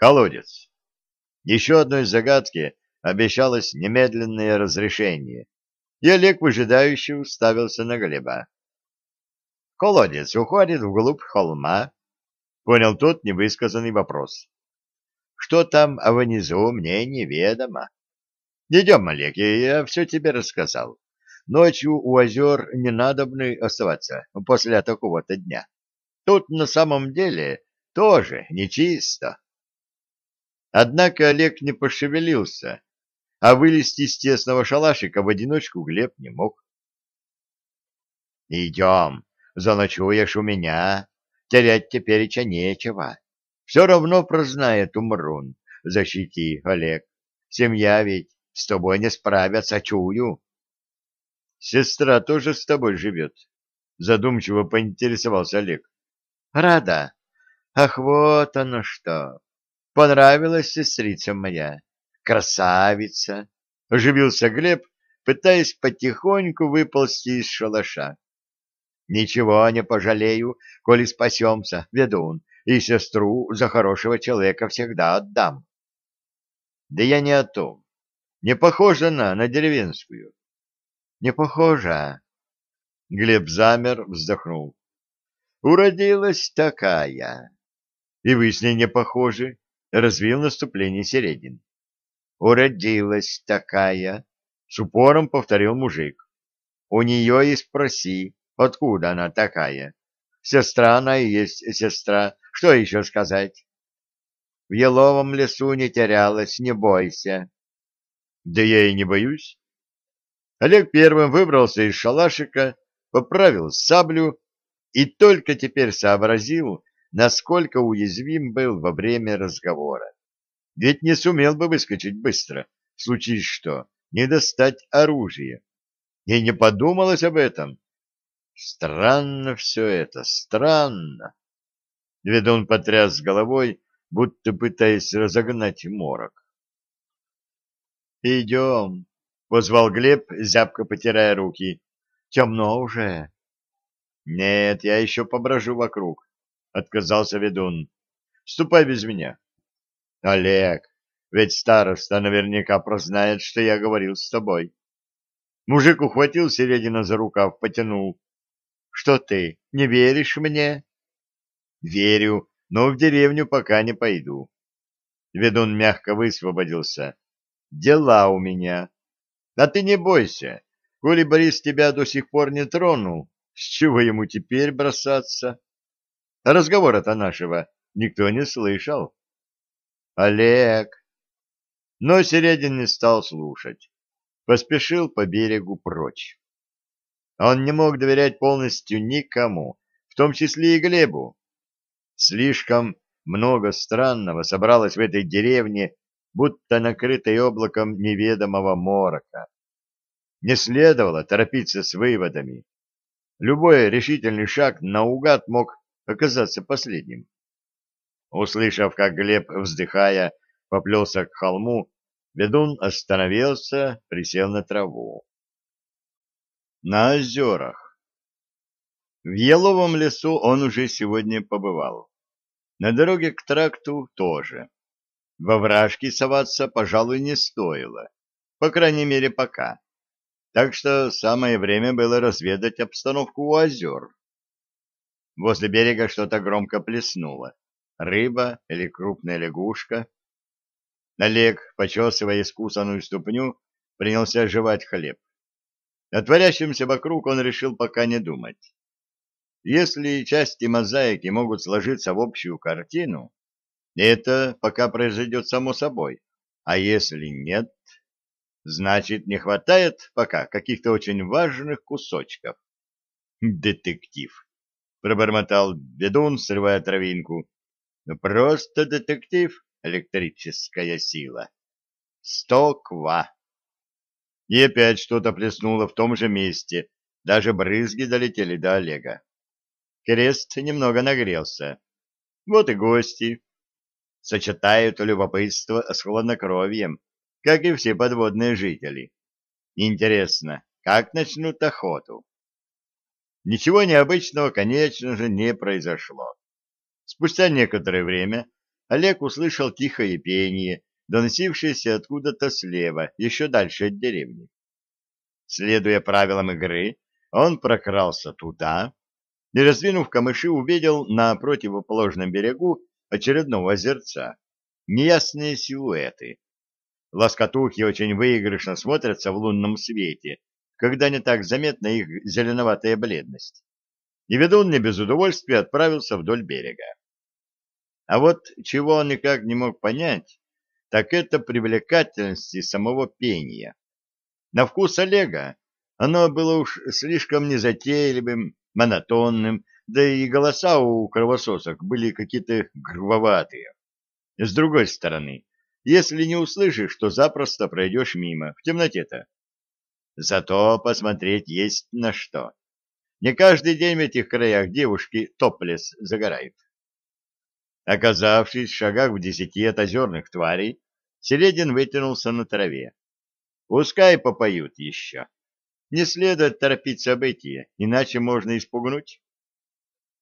Колодец. Еще одной загадке обещалось немедленное разрешение, и Олег выжидающе уставился на Глеба. Колодец уходит вглубь холма, понял тот невысказанный вопрос. Что там внизу, мне неведомо. Идем, Олег, я все тебе рассказал. Ночью у озер не надо бы оставаться после такого-то дня. Тут на самом деле тоже нечисто. Однако Олег не пошевелился, а вылезти из тесного шалашика в одиночку Глеб не мог. — Идем, заночуешь у меня, терять тепереча нечего. Все равно прознает Умрун. Защити, Олег. Семья ведь с тобой не справятся, чую. — Сестра тоже с тобой живет? — задумчиво поинтересовался Олег. — Рада. Ах, вот оно что. Понравилась сестрица моя. Красавица. Оживился Глеб, пытаясь потихоньку выползти из шалаша. Ничего не пожалею, коли спасемся, ведун, и сестру за хорошего человека всегда отдам. Да я не о том. Не похожа она на деревенскую. Не похожа. Глеб замер, вздохнул. Уродилась такая. И вы с ней не похожи, развил наступление Середин. Уродилась такая, с упором повторил мужик. У нее и спроси, откуда она такая. Сестра она и есть сестра. Что еще сказать? В еловом лесу не терялась, не бойся. Да я и не боюсь. Олег первым выбрался из шалашика, поправил саблю и только теперь сообразил, насколько уязвим был во время разговора. Ведь не сумел бы выскочить быстро, в случае что, не достать оружие. И не подумалось об этом. Странно все это, странно. Ведун потряс головой, будто пытаясь разогнать морок. «Идем», — позвал Глеб, зябко потирая руки. «Темно уже». «Нет, я еще поброжу вокруг», — отказался ведун. «Ступай без меня». «Олег, ведь староста наверняка прознает, что я говорил с тобой». Мужик ухватил Середина за рукав, потянул. «Что ты, не веришь мне?» «Верю, но в деревню пока не пойду». Ведун мягко высвободился. «Дела у меня. А ты не бойся, коли Борис тебя до сих пор не тронул, с чего ему теперь бросаться? Разговора-то нашего никто не слышал. Олег. Но Середин не стал слушать. Поспешил по берегу прочь. Он не мог доверять полностью никому, в том числе и Глебу. Слишком много странного собралось в этой деревне, будто накрытой облаком неведомого морока. Не следовало торопиться с выводами. Любой решительный шаг наугад мог оказаться последним. Услышав, как Глеб, вздыхая, поплелся к холму, ведун остановился, присел на траву. На озерах. В Еловом лесу он уже сегодня побывал. На дороге к тракту тоже. Во вражки соваться, пожалуй, не стоило. По крайней мере, пока так что самое время было разведать обстановку у озер. Возле берега что-то громко плеснуло. Рыба или крупная лягушка. Олег, почесывая искусанную ступню, принялся жевать хлеб. О творящемся вокруг он решил пока не думать. Если части мозаики могут сложиться в общую картину, это пока произойдет само собой, а если нет, Значит, не хватает пока каких-то очень важных кусочков. Детектив, пробормотал ведун, срывая травинку. Просто детектив, электрическая сила. Сто ква. И опять что-то плеснуло в том же месте. Даже брызги долетели до Олега. Крест немного нагрелся. Вот и гости. Сочетают любопытство с хладнокровием как и все подводные жители. Интересно, как начнут охоту? Ничего необычного, конечно же, не произошло. Спустя некоторое время Олег услышал тихое пение, доносившееся откуда-то слева, еще дальше от деревни. Следуя правилам игры, он прокрался туда и, раздвинув камыши, увидел на противоположном берегу очередного озерца неясные силуэты. Лоскотухи очень выигрышно смотрятся в лунном свете, когда не так заметна их зеленоватая бледность. И ведун не без удовольствия отправился вдоль берега. А вот чего он никак не мог понять, так это привлекательности самого пения. На вкус Олега оно было уж слишком незатейливым, монотонным, да и голоса у кровососок были какие-то грубоватые. С другой стороны, если не услышишь, то запросто пройдешь мимо, в темноте-то. Зато посмотреть есть на что. Не каждый день в этих краях девушки топлес загорают. Оказавшись в шагах в десяти от озерных тварей, Середин вытянулся на траве. Пускай попоют еще. Не следует торопить события, иначе можно испугнуть.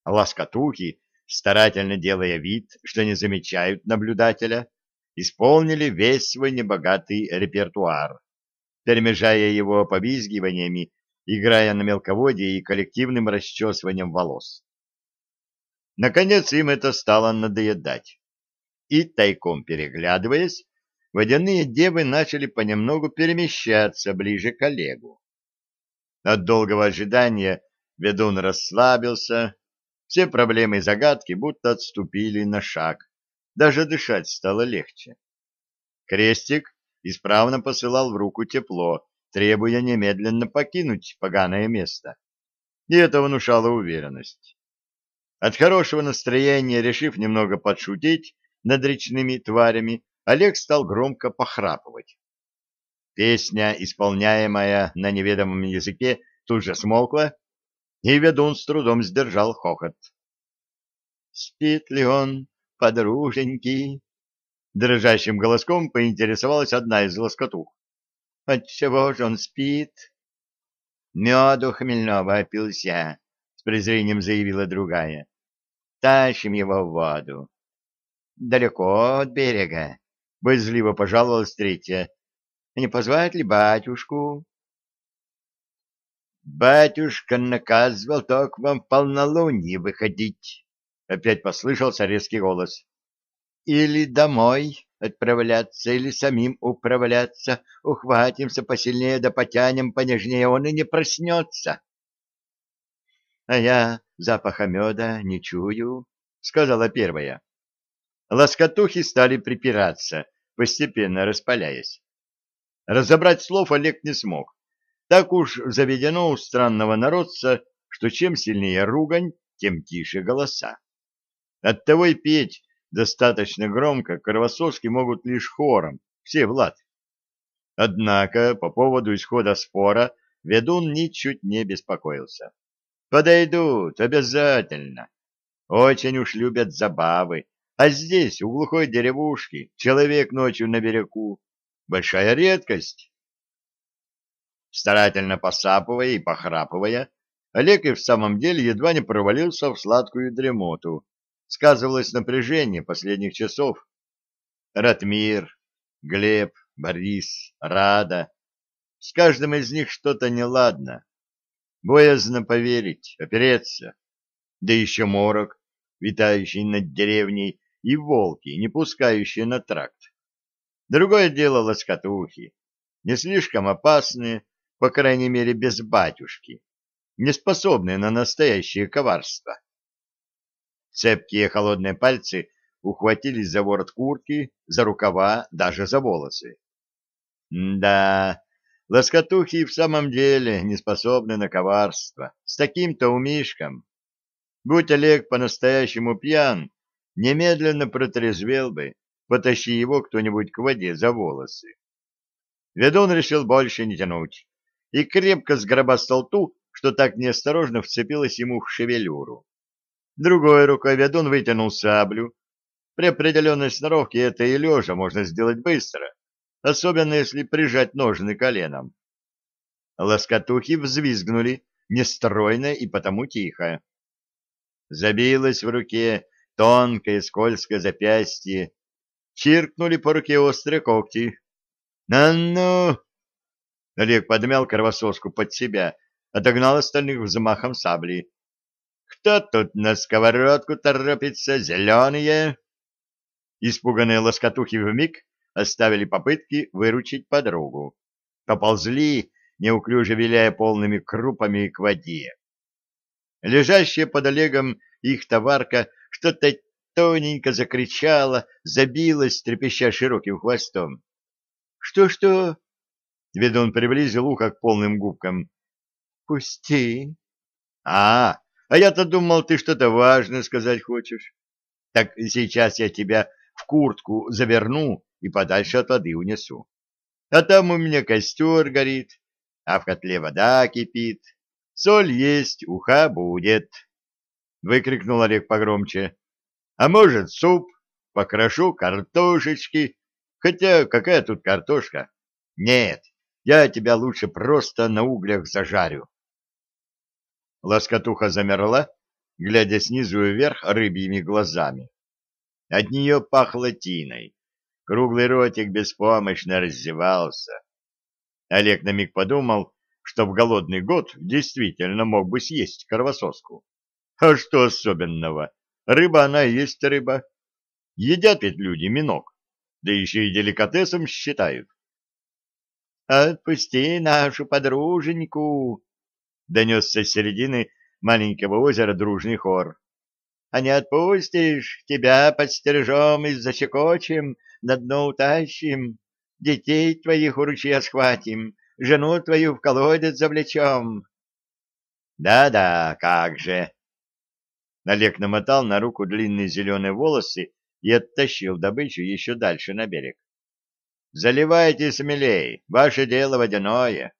Ласкотухи, старательно делая вид, что не замечают наблюдателя, исполнили весь свой небогатый репертуар, перемежая его повизгиваниями, играя на мелководье и коллективным расчесыванием волос. Наконец им это стало надоедать. И, тайком переглядываясь, водяные девы начали понемногу перемещаться ближе к Олегу. От долгого ожидания ведун расслабился, все проблемы и загадки будто отступили на шаг, даже дышать стало легче. Крестик исправно посылал в руку тепло, требуя немедленно покинуть поганое место. И это внушало уверенность. От хорошего настроения, решив немного подшутить над речными тварями, Олег стал громко похрапывать. Песня, исполняемая на неведомом языке, тут же смолкла, и ведун с трудом сдержал хохот. «Спит ли он, подруженьки?» Дрожащим голоском поинтересовалась одна из лоскотух. «Отчего же он спит?» «Меду хмельного опился», — с презрением заявила другая. «Тащим его в воду». «Далеко от берега», — боязливо пожаловалась третья. Не позвать ли батюшку? Батюшка наказывал только вам в полнолуние выходить. Опять послышался резкий голос. Или домой отправляться, или самим управляться. Ухватимся посильнее да потянем понежнее, он и не проснется. — А я запаха меда не чую, — сказала первая. Лоскотухи стали припираться, постепенно распаляясь. Разобрать слов Олег не смог. Так уж заведено у странного народца, что чем сильнее ругань, тем тише голоса. Оттого и петь достаточно громко кровососки могут лишь хором, все Влад. Однако по поводу исхода спора ведун ничуть не беспокоился. Подойдут, обязательно. Очень уж любят забавы. А здесь, у глухой деревушки, человек ночью на берегу, большая редкость. Старательно посапывая и похрапывая, Олег и в самом деле едва не провалился в сладкую дремоту. Сказывалось напряжение последних часов. Ратмир, Глеб, Борис, Рада. С каждым из них что-то неладно. Боязно поверить, опереться. Да еще морок, витающий над деревней, и волки, не пускающие на тракт. Другое дело лоскотухи, не слишком опасные, по крайней мере без батюшки, не способные на настоящее коварство. Цепкие холодные пальцы ухватились за ворот куртки, за рукава, даже за волосы. да, лоскотухи в самом деле не способны на коварство, с таким-то умишком. Будь Олег по-настоящему пьян, немедленно протрезвел бы, потащи его кто-нибудь к воде за волосы. Ведун решил больше не тянуть и крепко сгробастал ту, что так неосторожно вцепилась ему в шевелюру. Другой рукой ведун вытянул саблю. При определенной сноровке это и лежа можно сделать быстро, особенно если прижать ножны коленом. Лоскотухи взвизгнули, нестройно и потому тихо. Забилась в руке тонкое скользкое запястье, чиркнули по руке острые когти. «А ну!» Олег подмял кровососку под себя, отогнал остальных взмахом сабли. «Кто тут на сковородку торопится? Зеленые?» Испуганные лоскотухи вмиг оставили попытки выручить подругу. Поползли, неуклюже виляя полными крупами к воде. Лежащая под Олегом их товарка что-то тоненько закричала, забилась, трепеща широким хвостом. «Что-что?» Ведун приблизил ухо к полным губкам. «Пусти!» «А, а я-то думал, ты что-то важное сказать хочешь. Так сейчас я тебя в куртку заверну и подальше от воды унесу. А там у меня костер горит, а в котле вода кипит. Соль есть, уха будет!» Выкрикнул Олег погромче. «А может, суп? Покрошу картошечки. Хотя какая тут картошка? Нет, я тебя лучше просто на углях зажарю. Лоскотуха замерла, глядя снизу вверх рыбьими глазами. От нее пахло тиной. Круглый ротик беспомощно раздевался. Олег на миг подумал, что в голодный год действительно мог бы съесть кровососку. А что особенного? Рыба она и есть рыба. Едят ведь люди миног, да еще и деликатесом считают. «Отпусти нашу подруженьку!» — донесся с середины маленького озера дружный хор. «А не отпустишь, тебя подстережем и защекочем, на дно утащим, детей твоих у ручья схватим, жену твою в колодец завлечем». «Да-да, как же!» Олег намотал на руку длинные зеленые волосы и оттащил добычу еще дальше на берег. Заливайте смелей, ваше дело водяное.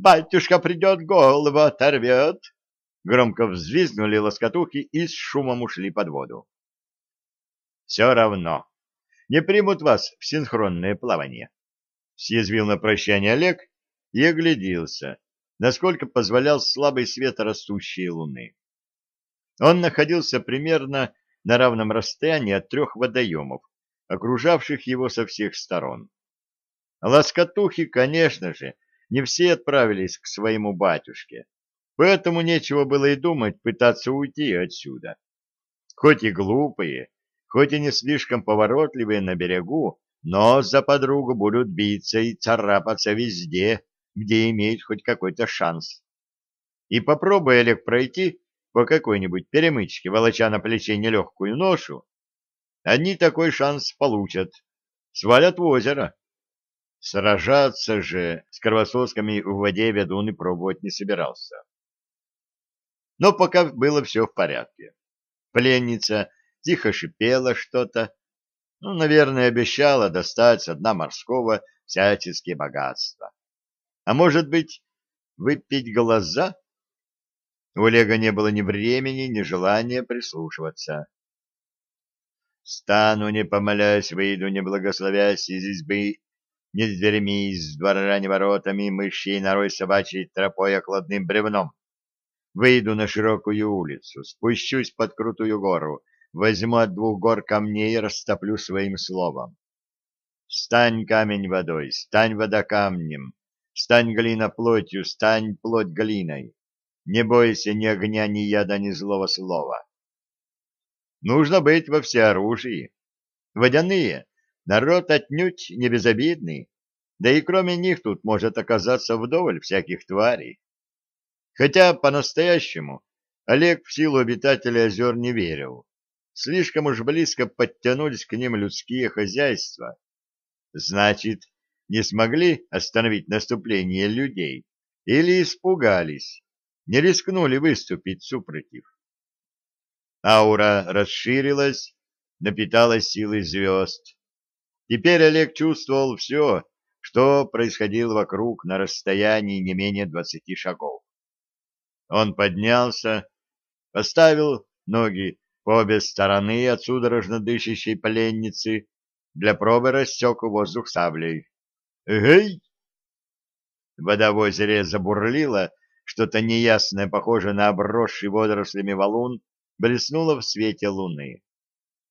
Батюшка придет, голову оторвет. Громко взвизгнули лоскотухи и с шумом ушли под воду. Все равно. Не примут вас в синхронное плавание. Съязвил на прощание Олег и огляделся, насколько позволял слабый свет растущей луны. Он находился примерно на равном расстоянии от трех водоемов, окружавших его со всех сторон. Лоскотухи, конечно же, не все отправились к своему батюшке, поэтому нечего было и думать пытаться уйти отсюда. Хоть и глупые, хоть и не слишком поворотливые на берегу, но за подругу будут биться и царапаться везде, где имеют хоть какой-то шанс. И попробуй, Олег, пройти по какой-нибудь перемычке, волоча на плече нелегкую ношу, они такой шанс получат. Свалят в озеро. Сражаться же с кровососками в воде ведун и пробовать не собирался. Но пока было все в порядке. Пленница тихо шипела что-то, ну, наверное, обещала достать с дна морского всяческие богатства. А может быть, выпить глаза? У Олега не было ни времени, ни желания прислушиваться. Стану, не помолясь, выйду, не благословясь из избы, ни с дверями, из двора, ни воротами, мышей, норой собачьей тропой, окладным бревном. Выйду на широкую улицу, спущусь под крутую гору, возьму от двух гор камней и растоплю своим словом. Стань камень водой, стань вода камнем, стань глина плотью, стань плоть глиной. Не бойся ни огня, ни яда, ни злого слова. Нужно быть во всеоружии. Водяные — народ отнюдь не безобидный, да и кроме них тут может оказаться вдоволь всяких тварей. Хотя по-настоящему Олег в силу обитателей озер не верил. Слишком уж близко подтянулись к ним людские хозяйства. Значит, не смогли остановить наступление людей или испугались, не рискнули выступить супротив. Аура расширилась, напиталась силой звезд. Теперь Олег чувствовал все, что происходило вокруг на расстоянии не менее двадцати шагов. Он поднялся, поставил ноги по обе стороны от судорожно дышащей пленницы, для пробы рассек воздух саблей. «Эй!» Вода в озере забурлила, что-то неясное, похожее на обросший водорослями валун, блеснула в свете луны.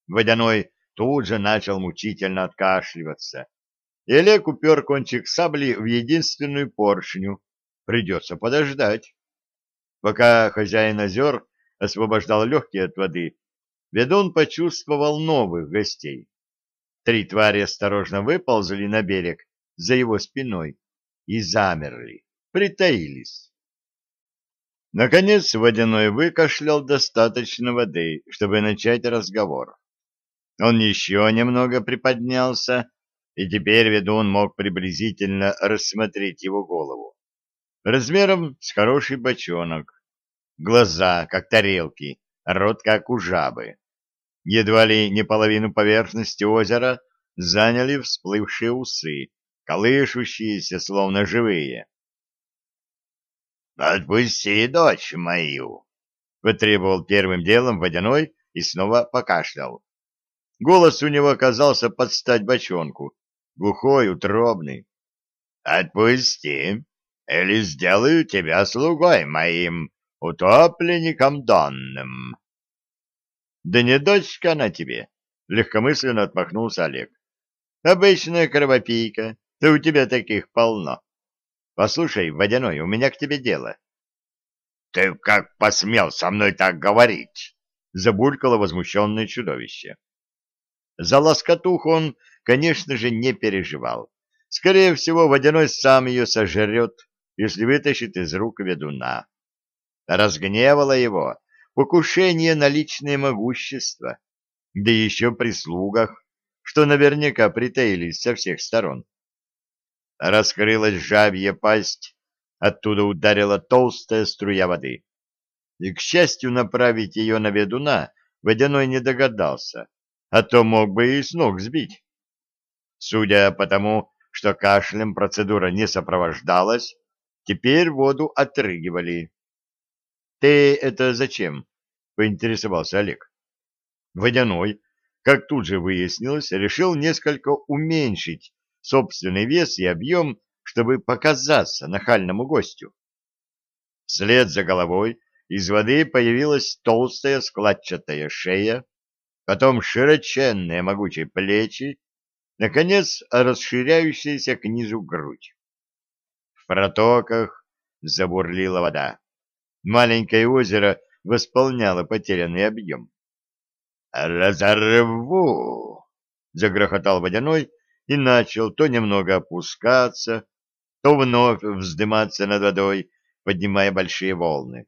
Водяной тут же начал мучительно откашливаться. И Олег упер кончик сабли в единственную поршню. Придется подождать. Пока хозяин озер освобождал легкие от воды, ведун почувствовал новых гостей. Три твари осторожно выползли на берег за его спиной и замерли, притаились. Наконец водяной выкашлял достаточно воды, чтобы начать разговор. Он еще немного приподнялся, и теперь ведун мог приблизительно рассмотреть его голову. Размером с хороший бочонок, глаза, как тарелки, рот, как у жабы. Едва ли не половину поверхности озера заняли всплывшие усы, колышущиеся, словно живые. «Отпусти дочь мою!» — потребовал первым делом водяной и снова покашлял. Голос у него оказался под стать бочонку, глухой, утробный. «Отпусти, или сделаю тебя слугой моим, утопленником донным». «Да не дочка она тебе!» — легкомысленно отмахнулся Олег. «Обычная кровопийка, да у тебя таких полно. Послушай, Водяной, у меня к тебе дело. — Ты как посмел со мной так говорить? — забулькало возмущенное чудовище. За лоскотуху он, конечно же, не переживал. Скорее всего, Водяной сам ее сожрет, если вытащит из рук ведуна. Разгневало его покушение на личное могущество, да еще при слугах, что наверняка притаились со всех сторон. Раскрылась жабья пасть, оттуда ударила толстая струя воды. И, к счастью, направить ее на ведуна водяной не догадался, а то мог бы и с ног сбить. Судя по тому, что кашлем процедура не сопровождалась, теперь воду отрыгивали. — Ты это зачем? — поинтересовался Олег. Водяной, как тут же выяснилось, решил несколько уменьшить собственный вес и объем, чтобы показаться нахальному гостю. Вслед за головой из воды появилась толстая складчатая шея, потом широченные могучие плечи, наконец расширяющаяся к низу грудь. В протоках забурлила вода. Маленькое озеро восполняло потерянный объем. «Разорву!» — загрохотал водяной, и начал то немного опускаться, то вновь вздыматься над водой, поднимая большие волны.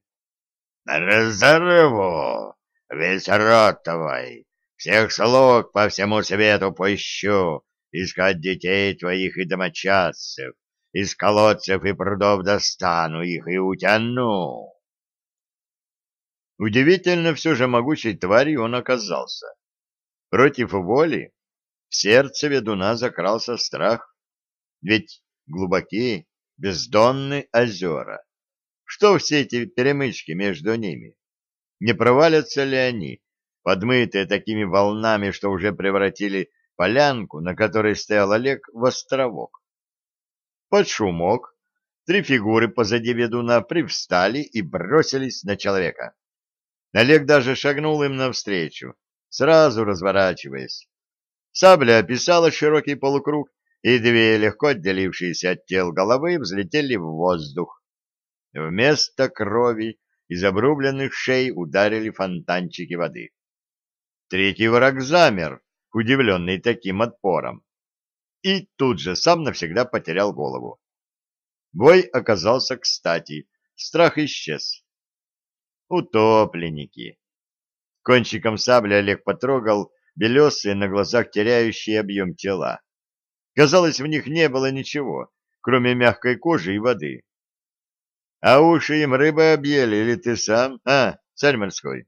«Разорву! Весь рот твой! Всех слуг по всему свету поищу, искать детей твоих и домочадцев, из колодцев и прудов достану их и утяну!» Удивительно все же могучей тварью он оказался. Против воли в сердце ведуна закрался страх. Ведь глубокие, бездонные озера. Что все эти перемычки между ними? Не провалятся ли они, подмытые такими волнами, что уже превратили полянку, на которой стоял Олег, в островок? Под шумок три фигуры позади ведуна привстали и бросились на человека. Олег даже шагнул им навстречу, сразу разворачиваясь. Сабля описала широкий полукруг, и две легко отделившиеся от тел головы взлетели в воздух. Вместо крови из обрубленных шей ударили фонтанчики воды. Третий враг замер, удивленный таким отпором, и тут же сам навсегда потерял голову. Бой оказался кстати, страх исчез. Утопленники. Кончиком сабли Олег потрогал белесые на глазах теряющие объем тела. Казалось, в них не было ничего, кроме мягкой кожи и воды. — А уши им рыбы объели, или ты сам? А, царь морской?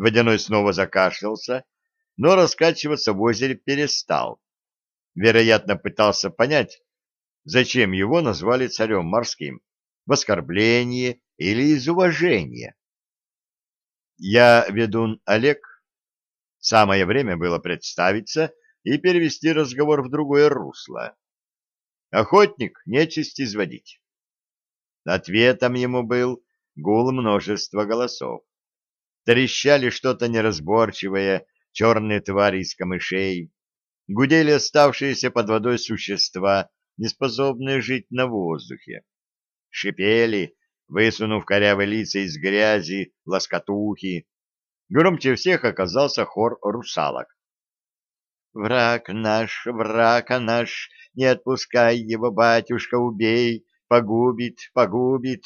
Водяной снова закашлялся, но раскачиваться в озере перестал. Вероятно, пытался понять, зачем его назвали царем морским, в оскорбление или из уважения. Я ведун Олег, Самое время было представиться и перевести разговор в другое русло. Охотник нечисть изводить. Ответом ему был гул множества голосов. Трещали что-то неразборчивое, черные твари из камышей, гудели оставшиеся под водой существа, неспособные жить на воздухе. Шипели, высунув корявые лица из грязи, лоскотухи. Громче всех оказался хор русалок. «Враг наш, враг наш, не отпускай его, батюшка, убей, погубит, погубит!»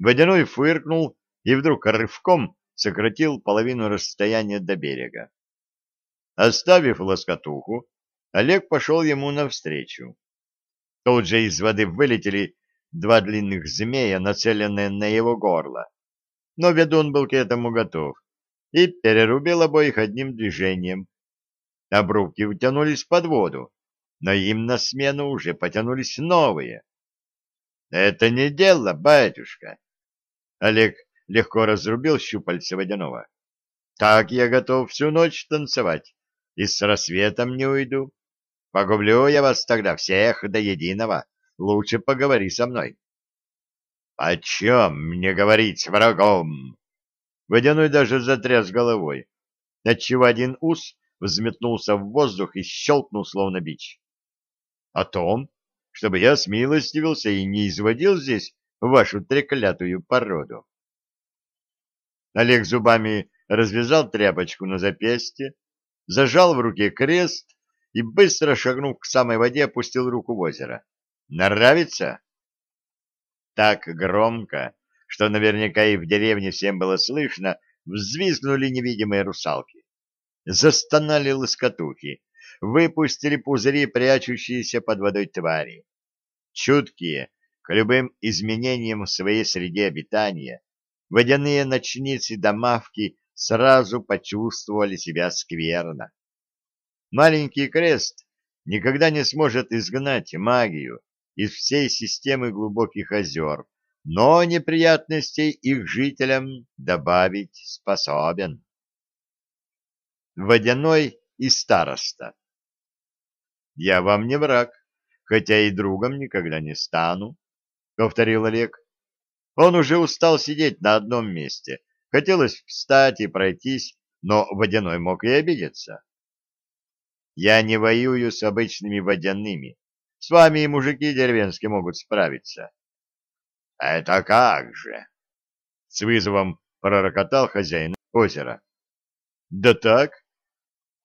Водяной фыркнул и вдруг рывком сократил половину расстояния до берега. Оставив лоскотуху, Олег пошел ему навстречу. Тут же из воды вылетели два длинных змея, нацеленные на его горло. Но ведун был к этому готов и перерубил обоих одним движением. Обрубки утянулись под воду, но им на смену уже потянулись новые. — Это не дело, батюшка. Олег легко разрубил щупальца водяного. — Так я готов всю ночь танцевать, и с рассветом не уйду. Погублю я вас тогда всех до единого. Лучше поговори со мной. — О чем мне говорить с врагом? Водяной даже затряс головой, отчего один ус взметнулся в воздух и щелкнул, словно бич. — О том, чтобы я смилостивился и не изводил здесь вашу треклятую породу. Олег зубами развязал тряпочку на запястье, зажал в руке крест и, быстро шагнув к самой воде, опустил руку в озеро. «Нравится?» Так громко, что наверняка и в деревне всем было слышно, взвизгнули невидимые русалки. Застонали лоскотухи, выпустили пузыри, прячущиеся под водой твари. Чуткие к любым изменениям в своей среде обитания, водяные ночницы домавки сразу почувствовали себя скверно. Маленький крест никогда не сможет изгнать магию из всей системы глубоких озер, но неприятностей их жителям добавить способен. Водяной и староста «Я вам не враг, хотя и другом никогда не стану», — повторил Олег. Он уже устал сидеть на одном месте. Хотелось встать и пройтись, но водяной мог и обидеться. Я не воюю с обычными водяными. С вами и мужики деревенские могут справиться. — Это как же? — с вызовом пророкотал хозяин озера. — Да так.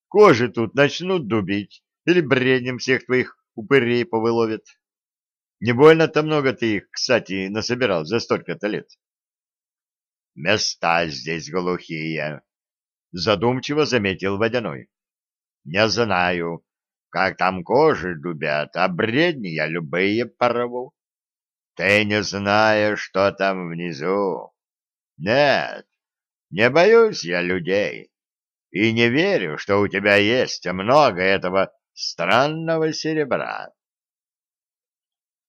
Кожи тут начнут дубить или бреднем всех твоих упырей повыловят. Не больно-то много ты их, кстати, насобирал за столько-то лет. — Места здесь глухие, — задумчиво заметил Водяной. — Не знаю, как там кожи дубят, а бредни я любые порву. Ты не знаешь, что там внизу. Нет, не боюсь я людей и не верю, что у тебя есть много этого странного серебра.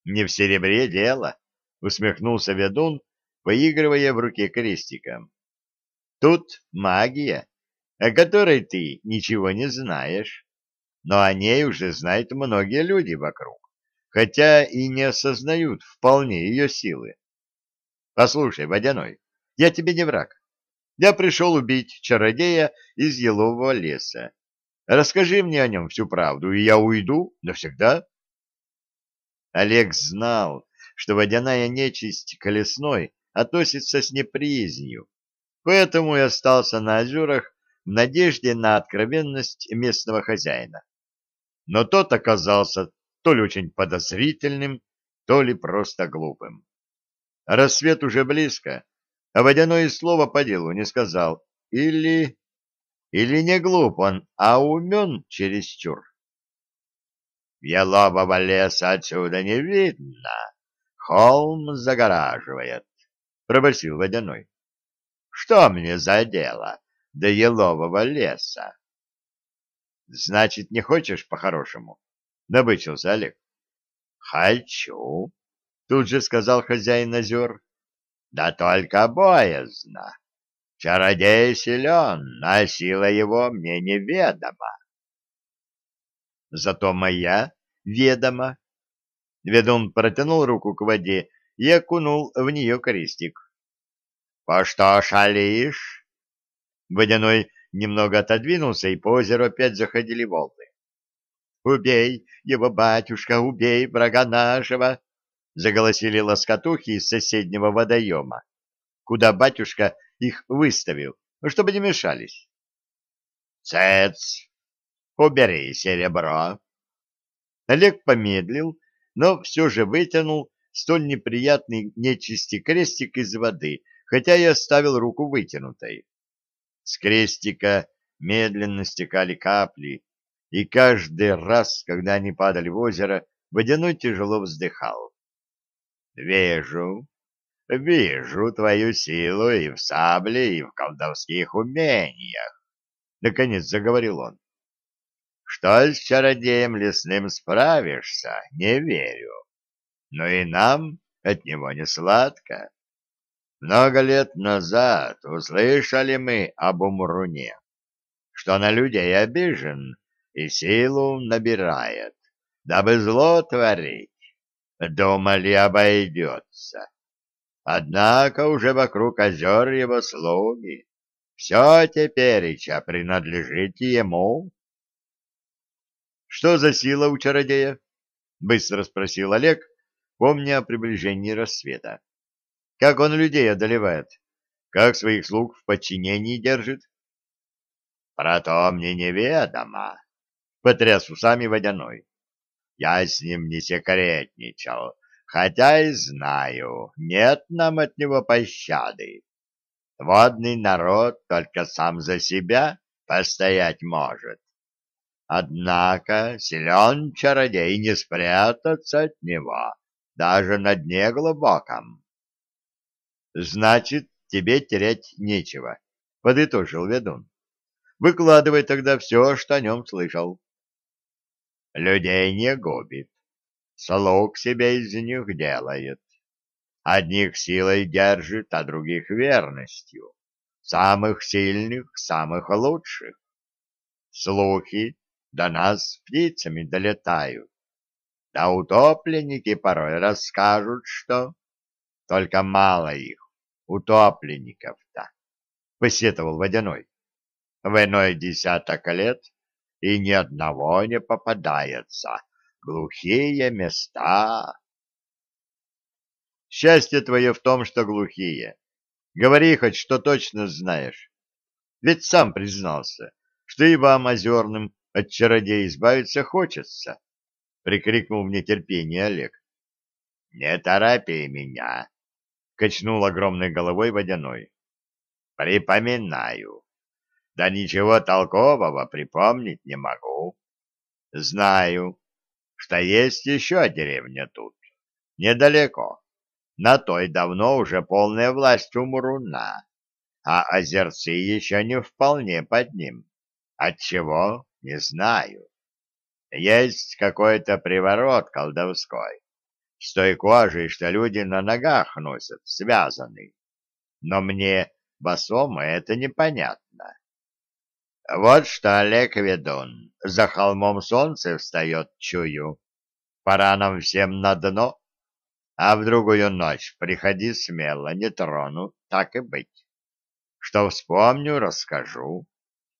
Не в серебре дело, усмехнулся ведун, поигрывая в руке крестиком. Тут магия, о которой ты ничего не знаешь, но о ней уже знают многие люди вокруг, хотя и не осознают вполне ее силы. Послушай, Водяной, я тебе не враг. Я пришел убить чародея из елового леса. Расскажи мне о нем всю правду, и я уйду навсегда. Олег знал, что водяная нечисть колесной относится с неприязнью, поэтому и остался на озерах в надежде на откровенность местного хозяина. Но тот оказался то ли очень подозрительным, то ли просто глупым. Рассвет уже близко, а водяное слово по делу не сказал. Или... или не глуп он, а умен чересчур. Елового леса отсюда не видно. Холм загораживает, — пробасил водяной. Что мне за дело до елового леса? Значит, не хочешь по-хорошему? — набычился Олег. Хочу, — тут же сказал хозяин озер. Да только боязно. Чародей силен, а сила его мне неведома. Зато моя ведома. Ведун протянул руку к воде и окунул в нее крестик. — По что шалишь? Водяной немного отодвинулся, и по озеру опять заходили волны. — Убей его, батюшка, убей врага нашего! — заголосили лоскотухи из соседнего водоема, куда батюшка их выставил, чтобы не мешались. — Цец! Убери серебро! Олег помедлил, но все же вытянул столь неприятный нечисти крестик из воды, хотя и оставил руку вытянутой. С крестика медленно стекали капли, и каждый раз, когда они падали в озеро, Водяной тяжело вздыхал. — Вижу, вижу твою силу и в сабле, и в колдовских умениях, — наконец заговорил он. — Что с чародеем лесным справишься, не верю. Но и нам от него не сладко. Много лет назад услышали мы об Умруне, что на людей обижен и силу набирает, дабы зло творить. Думали, обойдется. Однако уже вокруг озер его слуги. Все тепереча принадлежит ему. — Что за сила у чародея? — быстро спросил Олег, помня о приближении рассвета. Как он людей одолевает? Как своих слуг в подчинении держит? — Про то мне неведомо, — потряс усами водяной. — Я с ним не секретничал, хотя и знаю, нет нам от него пощады. Водный народ только сам за себя постоять может. Однако силен чародей не спрятаться от него, даже на дне глубоком. Значит, тебе терять нечего, — подытожил ведун. Выкладывай тогда все, что о нем слышал. Людей не губит, слуг себе из них делает. Одних силой держит, а других верностью. Самых сильных, самых лучших. Слухи до нас птицами долетают. Да утопленники порой расскажут, что... Только мало их утопленников-то, — посетовал Водяной. В иной десяток лет и ни одного не попадается. Глухие места. Счастье твое в том, что глухие. Говори хоть, что точно знаешь. Ведь сам признался, что и вам, озерным, от чародея избавиться хочется, — прикрикнул в нетерпении Олег. — Не торопи меня, качнул огромной головой водяной. Припоминаю. Да ничего толкового припомнить не могу. Знаю, что есть еще деревня тут, недалеко. На той давно уже полная власть у Муруна, а озерцы еще не вполне под ним. Отчего, не знаю. Есть какой-то приворот колдовской с той кожей, что люди на ногах носят, связанный. Но мне, босому, это непонятно. Вот что, Олег Ведун, за холмом солнце встает, чую. Пора нам всем на дно. А в другую ночь приходи смело, не трону, так и быть. Что вспомню, расскажу.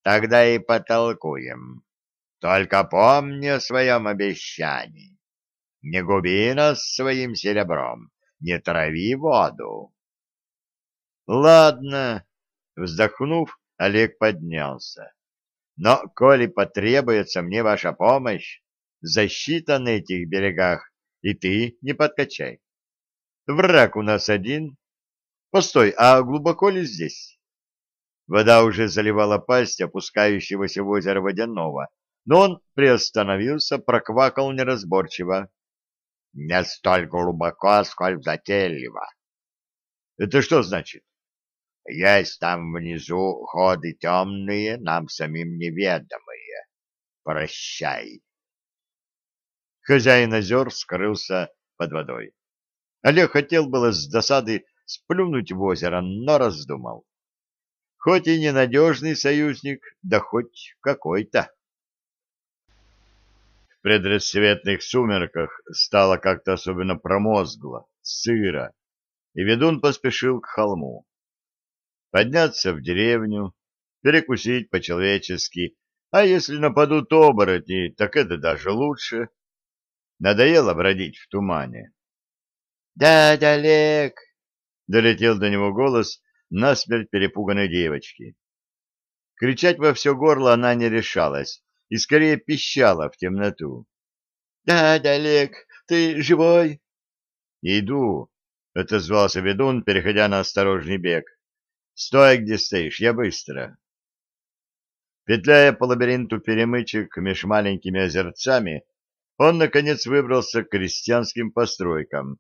Тогда и потолкуем. Только помни о своем обещании. Не губи нас своим серебром, не трави воду. Ладно, вздохнув, Олег поднялся. Но, коли потребуется мне ваша помощь, защита на этих берегах, и ты не подкачай. Враг у нас один. Постой, а глубоко ли здесь? Вода уже заливала пасть опускающегося в озеро водяного, но он приостановился, проквакал неразборчиво. Не столь глубоко, сколь затейливо. Это что значит? Есть там внизу ходы темные, нам самим неведомые. Прощай. Хозяин озер скрылся под водой. Олег хотел было с досады сплюнуть в озеро, но раздумал. Хоть и ненадежный союзник, да хоть какой-то предрассветных сумерках стало как-то особенно промозгло, сыро, и ведун поспешил к холму. подняться в деревню, перекусить по-человечески, а если нападут оборотни, так это даже лучше. Надоело бродить в тумане. «Дядя Олег!» — долетел до него голос насмерть перепуганной девочки. Кричать во все горло она не решалась и скорее пищала в темноту. «Дядя Олег, ты живой?» «Иду», — отозвался ведун, переходя на осторожный бег. «Стой, где стоишь, я быстро». Петляя по лабиринту перемычек меж маленькими озерцами, он, наконец, выбрался к крестьянским постройкам,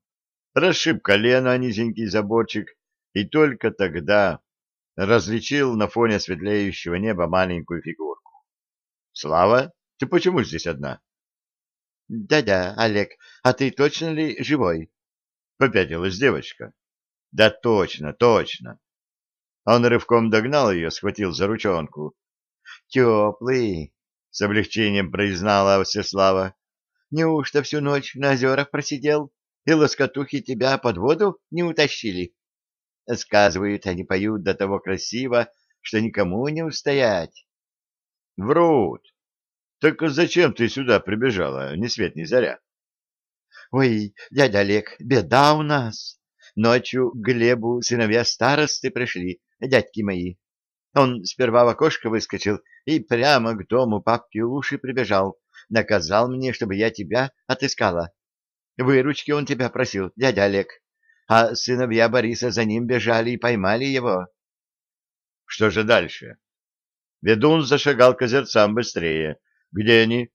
расшиб колено низенький заборчик и только тогда различил на фоне светлеющего неба маленькую фигурку. — Слава, ты почему здесь одна? — Да-да, Олег, а ты точно ли живой? — попятилась девочка. — Да точно, точно. Он рывком догнал ее, схватил за ручонку. Теплый, — с облегчением произзнала Всеслава. — Неужто всю ночь на озерах просидел, и лоскотухи тебя под воду не утащили? Сказывают, они поют до того красиво, что никому не устоять. — Врут. Так зачем ты сюда прибежала, ни свет ни заря? — Ой, дядя Олег, беда у нас. Ночью к Глебу сыновья старосты пришли, дядьки мои. Он сперва в окошко выскочил и прямо к дому папки Луши прибежал. Наказал мне, чтобы я тебя отыскала. Выручки он тебя просил, дядя Олег. А сыновья Бориса за ним бежали и поймали его. Что же дальше? Ведун зашагал к озерцам быстрее. Где они?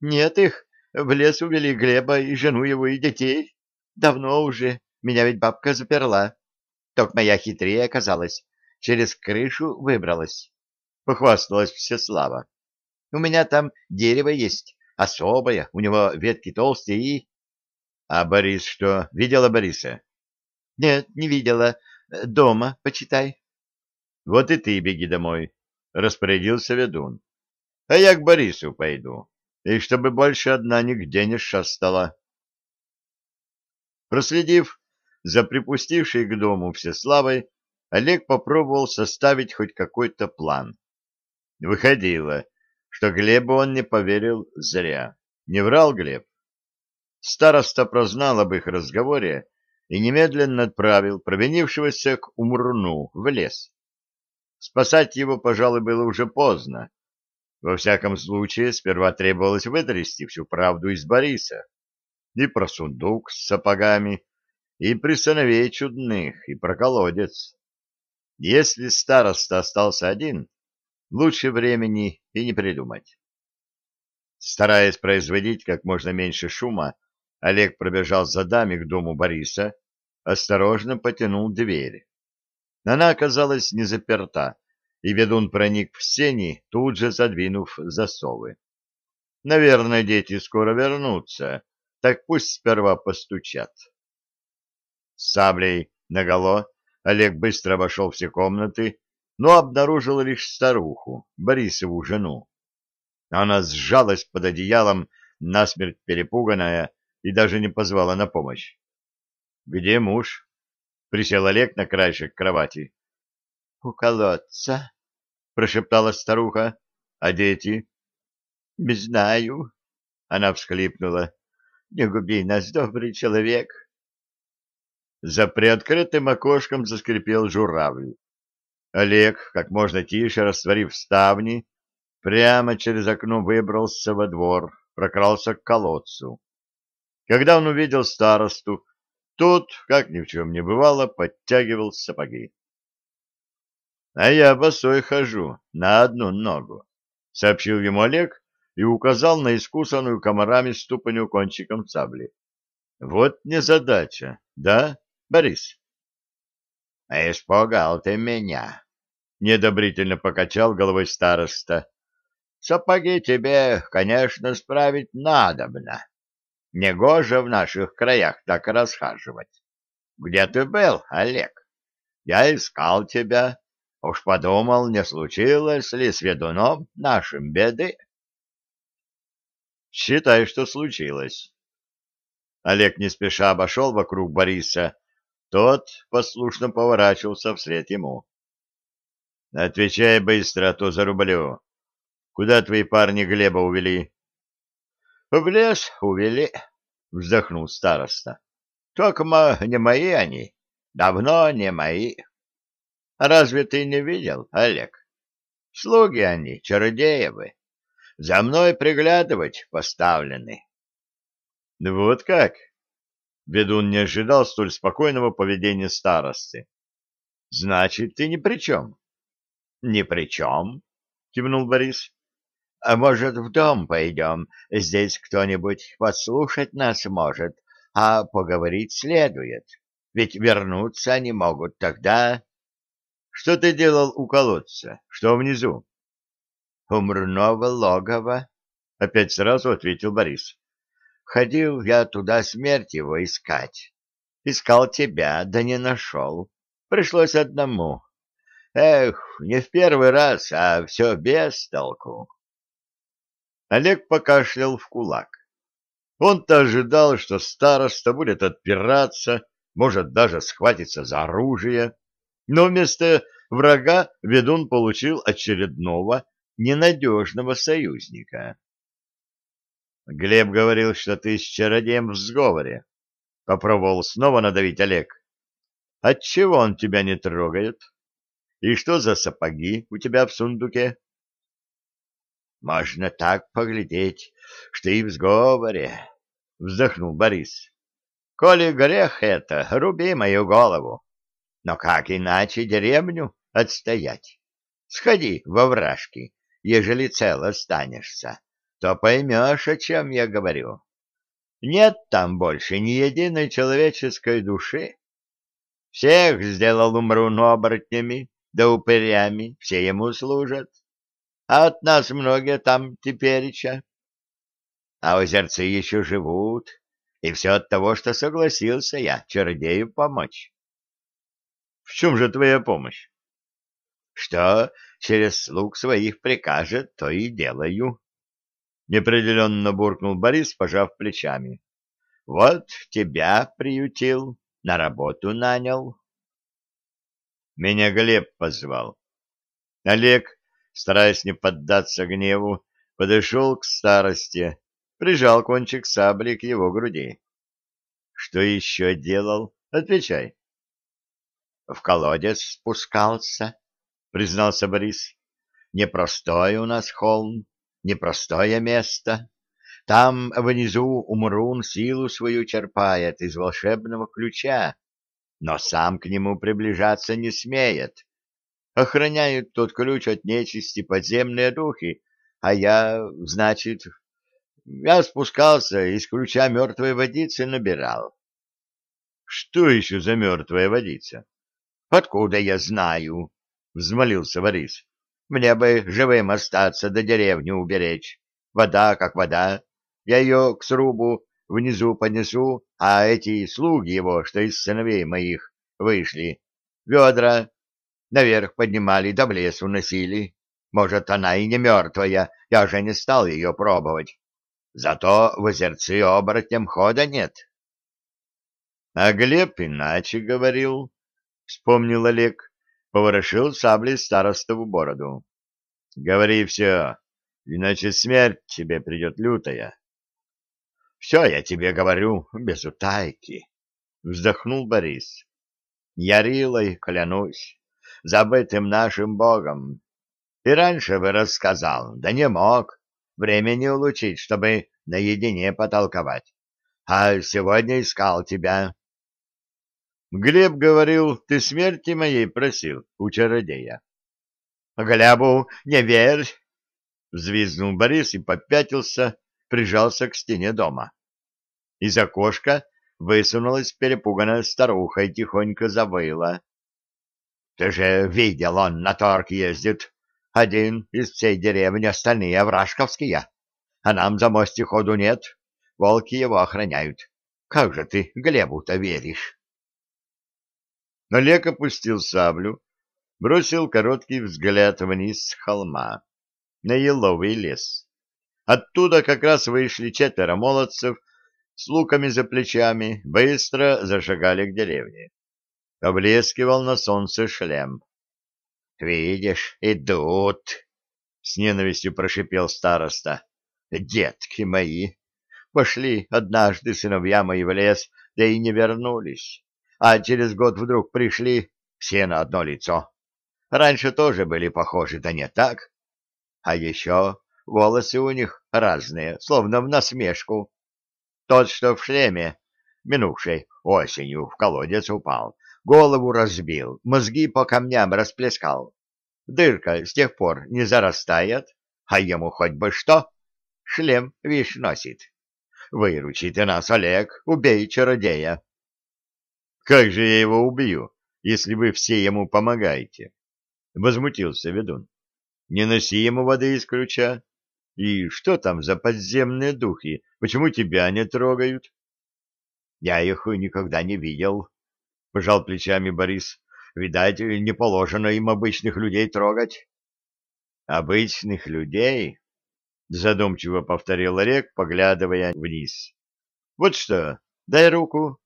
Нет их. В лес увели Глеба и жену его, и детей. Давно уже. Меня ведь бабка заперла. Только моя хитрее оказалась через крышу выбралась. Похвасталась Всеслава. У меня там дерево есть, особое, у него ветки толстые и... А Борис что, видела Бориса? Нет, не видела. Дома, почитай. Вот и ты беги домой, распорядился ведун. А я к Борису пойду, и чтобы больше одна нигде не шастала. Проследив за припустившей к дому Всеславой, Олег попробовал составить хоть какой-то план. Выходило, что Глебу он не поверил зря. Не врал Глеб. Староста прознал об их разговоре и немедленно отправил провинившегося к Умруну в лес. Спасать его, пожалуй, было уже поздно. Во всяком случае, сперва требовалось вытрясти всю правду из Бориса. И про сундук с сапогами, и при сыновей чудных, и про колодец. Если староста остался один, лучше времени и не придумать. Стараясь производить как можно меньше шума, Олег пробежал за дами к дому Бориса, осторожно потянул дверь. Она оказалась не заперта, и ведун проник в сени, тут же задвинув засовы. Наверное, дети скоро вернутся, так пусть сперва постучат. С саблей наголо Олег быстро обошел все комнаты, но обнаружил лишь старуху, Борисову жену. Она сжалась под одеялом, насмерть перепуганная, и даже не позвала на помощь. — Где муж? — присел Олег на краешек кровати. — У колодца, — прошептала старуха. — А дети? — Не знаю, — она всхлипнула. — Не губи нас, добрый человек. — за приоткрытым окошком заскрипел журавль. Олег, как можно тише растворив ставни, прямо через окно выбрался во двор, прокрался к колодцу. Когда он увидел старосту, тот, как ни в чем не бывало, подтягивал сапоги. — А я босой хожу, на одну ногу, — сообщил ему Олег и указал на искусанную комарами ступаню кончиком сабли. — Вот незадача, да? Борис. — Испугал ты меня, — недобрительно покачал головой староста. — Сапоги тебе, конечно, справить надобно. Негоже в наших краях так расхаживать. Где ты был, Олег? Я искал тебя. Уж подумал, не случилось ли с ведуном нашим беды. Считай, что случилось. Олег не спеша обошел вокруг Бориса, тот послушно поворачивался вслед ему. Отвечай быстро, а то зарублю. Куда твои парни Глеба увели? В лес увели, вздохнул староста. Только не мои они, давно не мои. Разве ты не видел, Олег? Слуги они, чародеевы. За мной приглядывать поставлены. Вот как? Ведун не ожидал столь спокойного поведения старосты. Значит, ты ни при чем. Ни при чем, кивнул Борис. А может, в дом пойдем? Здесь кто-нибудь подслушать нас может, а поговорить следует. Ведь вернуться они могут тогда... Что ты делал у колодца? Что внизу? Умрного логова, — опять сразу ответил Борис. Ходил я туда смерть его искать. Искал тебя, да не нашел. Пришлось одному. Эх, не в первый раз, а все без толку. Олег покашлял в кулак. Он-то ожидал, что староста будет отпираться, может даже схватиться за оружие, но вместо врага ведун получил очередного ненадежного союзника. Глеб говорил, что ты с чародеем в сговоре. Попробовал снова надавить Олег. Отчего он тебя не трогает? И что за сапоги у тебя в сундуке? Можно так поглядеть, что и в сговоре, — вздохнул Борис. Коли грех это, руби мою голову. Но как иначе деревню отстоять? Сходи во вражки, ежели цел останешься то поймешь, о чем я говорю. Нет там больше ни единой человеческой души. Всех сделал умрун оборотнями, да упырями, все ему служат. А от нас многие там тепереча. А озерцы еще живут, и все от того, что согласился я чародею помочь. В чем же твоя помощь? Что через слуг своих прикажет, то и делаю. — неопределенно буркнул Борис, пожав плечами. — Вот тебя приютил, на работу нанял. Меня Глеб позвал. Олег, стараясь не поддаться гневу, подошел к старости, прижал кончик сабли к его груди. — Что еще делал? Отвечай. — В колодец спускался, — признался Борис. — Непростой у нас холм непростое место. Там внизу Умрун силу свою черпает из волшебного ключа, но сам к нему приближаться не смеет. Охраняют тот ключ от нечисти подземные духи, а я, значит, я спускался, из ключа мертвой водицы набирал. — Что еще за мертвая водица? — Откуда я знаю? — взмолился Борис. Мне бы живым остаться до деревни уберечь. Вода как вода. Я ее к срубу внизу понесу, а эти слуги его, что из сыновей моих, вышли. Ведра наверх поднимали, да в лес уносили. Может, она и не мертвая, я же не стал ее пробовать. Зато в озерцы оборотням хода нет. — А Глеб иначе говорил, — вспомнил Олег поворошил саблей старостову бороду. — Говори все, иначе смерть тебе придет лютая. — Все я тебе говорю без утайки, — вздохнул Борис. — Ярилой клянусь, забытым нашим богом. И раньше бы рассказал, да не мог времени улучить, чтобы наедине потолковать. А сегодня искал тебя. Глеб говорил, ты смерти моей просил у чародея. — Глебу не верь! — взвизгнул Борис и попятился, прижался к стене дома. Из окошка высунулась перепуганная старуха и тихонько завыла. — Ты же видел, он на торг ездит. Один из всей деревни, остальные вражковские. А нам за мости ходу нет. Волки его охраняют. Как же ты Глебу-то веришь? Олег опустил саблю, бросил короткий взгляд вниз с холма, на еловый лес. Оттуда как раз вышли четверо молодцев с луками за плечами, быстро зашагали к деревне. Облескивал на солнце шлем. — Видишь, идут, — с ненавистью прошипел староста. — Детки мои! Пошли однажды сыновья мои в лес, да и не вернулись. А через год вдруг пришли все на одно лицо. Раньше тоже были похожи, да не так. А еще волосы у них разные, словно в насмешку. Тот, что в шлеме, минувшей осенью в колодец упал, голову разбил, мозги по камням расплескал. Дырка с тех пор не зарастает, а ему хоть бы что, шлем, вишь, носит. Выручите нас, Олег, убей чародея. Как же я его убью, если вы все ему помогаете? Возмутился ведун. Не носи ему воды из ключа. И что там за подземные духи? Почему тебя не трогают? Я их никогда не видел, — пожал плечами Борис. — Видать, не положено им обычных людей трогать. — Обычных людей? — задумчиво повторил Олег, поглядывая вниз. — Вот что, дай руку.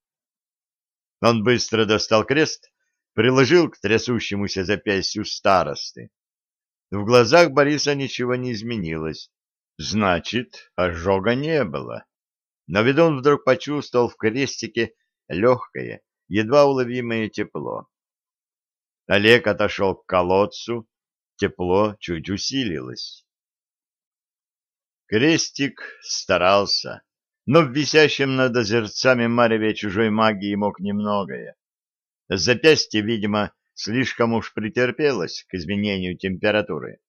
Он быстро достал крест, приложил к трясущемуся запястью старосты. В глазах Бориса ничего не изменилось. Значит, ожога не было. Но ведун вдруг почувствовал в крестике легкое, едва уловимое тепло. Олег отошел к колодцу, тепло чуть усилилось. Крестик старался, но в висящем над озерцами мареве чужой магии мог немногое. Запястье, видимо, слишком уж претерпелось к изменению температуры.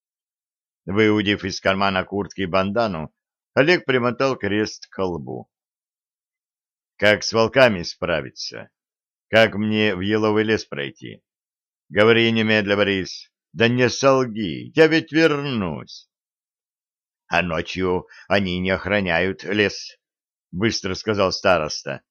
Выудив из кармана куртки бандану, Олег примотал крест к колбу. Как с волками справиться? Как мне в еловый лес пройти? Говори немедля, Борис. Да не солги, я ведь вернусь. А ночью они не охраняют лес, — быстро сказал староста.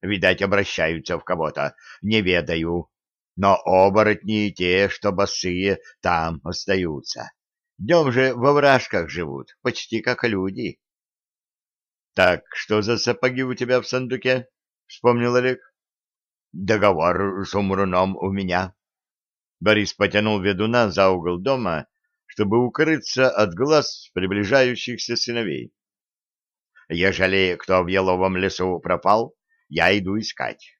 Видать, обращаются в кого-то, не ведаю. Но оборотни те, что босые, там остаются. Днем же во вражках живут, почти как люди. — Так, что за сапоги у тебя в сундуке? — вспомнил Олег. — Договор с Умруном у меня. Борис потянул ведуна за угол дома, чтобы укрыться от глаз приближающихся сыновей. — Ежели кто в еловом лесу пропал, я иду искать.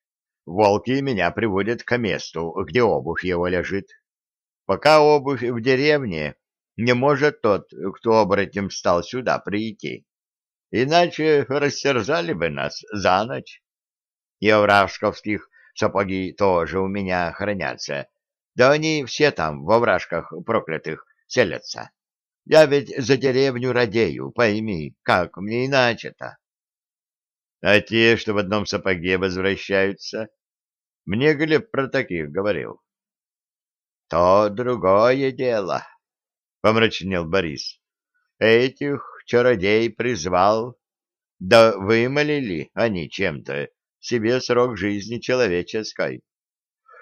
Волки меня приводят к месту, где обувь его лежит. Пока обувь в деревне, не может тот, кто оборотнем стал сюда прийти. Иначе растерзали бы нас за ночь. И овражковских сапоги тоже у меня хранятся. Да они все там, во вражках проклятых, селятся. Я ведь за деревню радею, пойми, как мне иначе-то? А те, что в одном сапоге возвращаются? Мне Глеб про таких говорил. — То другое дело, — помрачнел Борис. — Этих чародей призвал. Да вымолили они чем-то себе срок жизни человеческой.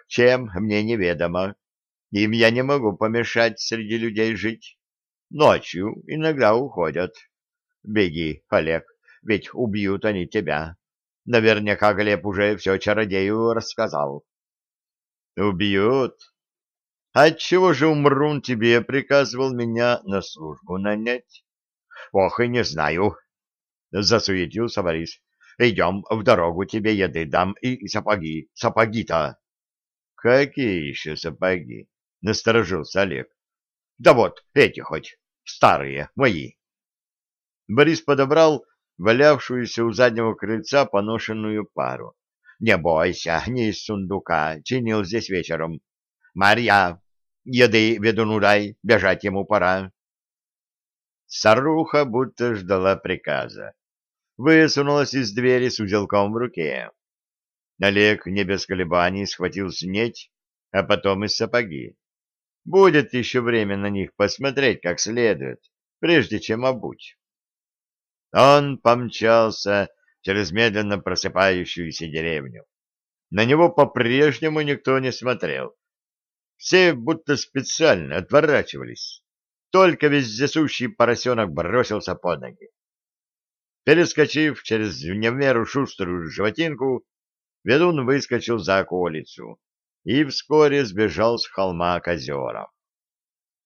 Чем, мне неведомо. Им я не могу помешать среди людей жить. Ночью иногда уходят. Беги, Олег, ведь убьют они тебя. Наверняка Глеб уже все чародею рассказал. Убьют? Отчего же Умрун тебе приказывал меня на службу нанять? Ох, и не знаю. Засуетился Борис. Идем, в дорогу тебе еды дам и сапоги. Сапоги-то. Какие еще сапоги? Насторожился Олег. Да вот, эти хоть, старые, мои. Борис подобрал валявшуюся у заднего крыльца поношенную пару. — Не бойся, не из сундука, чинил здесь вечером. — Марья, еды ведуну дай, бежать ему пора. Старуха будто ждала приказа. Высунулась из двери с узелком в руке. Олег не без колебаний схватил снеть, а потом и сапоги. Будет еще время на них посмотреть как следует, прежде чем обуть. Он помчался через медленно просыпающуюся деревню. На него по-прежнему никто не смотрел. Все будто специально отворачивались. Только вездесущий поросенок бросился под ноги. Перескочив через в меру шуструю животинку, ведун выскочил за околицу и вскоре сбежал с холма к озерам.